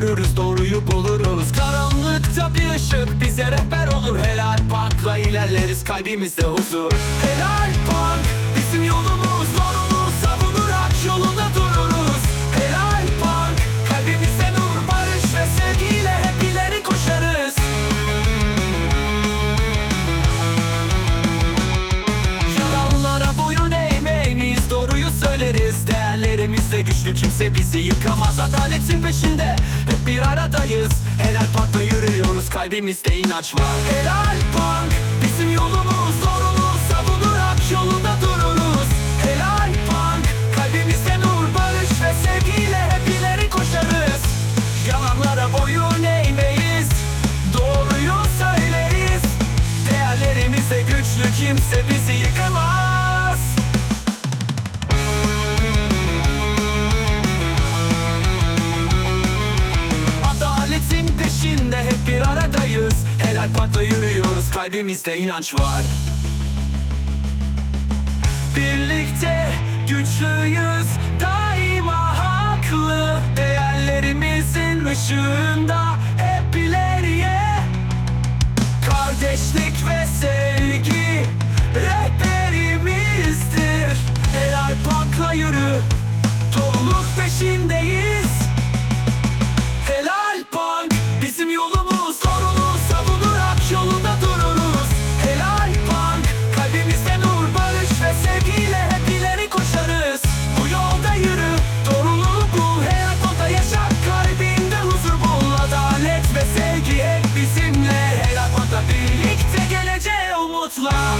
yürürüz doğruyu buluruz. Karanlıkta bir ışık bize rehber olur. Helal Bank'la ilerleriz kalbimizde huzur. Helal Bank bizim yolumuz. Zor zorumuz Savunarak yolunda dururuz. Helal Bank kalbimizde nur barış ve sevgiyle hep ileri koşarız. Yalanlara boyun eğmeyiz doğruyu söyleriz. Değerlerimizde güçlü kimse bizi yıkamaz. Adaletin peşinde bir aradayız. Helal Punk'la yürüyoruz kalbimizde inanç var. Helal Punk bizim yolumuz Doğruluğu savunur hak yolunda dururuz. Helal Punk kalbimizde nur barış ve sevgiyle hep ileri koşarız. Yalanlara boyun eğmeyiz Doğruyu söyleriz. Değerlerimizle güçlü kimse bizi Helal patla yürüyoruz kalbimizde inanç var. Birlikte güçlüyüz daima haklı. Değerlerimizin ışığında birlikte geleceğe umutla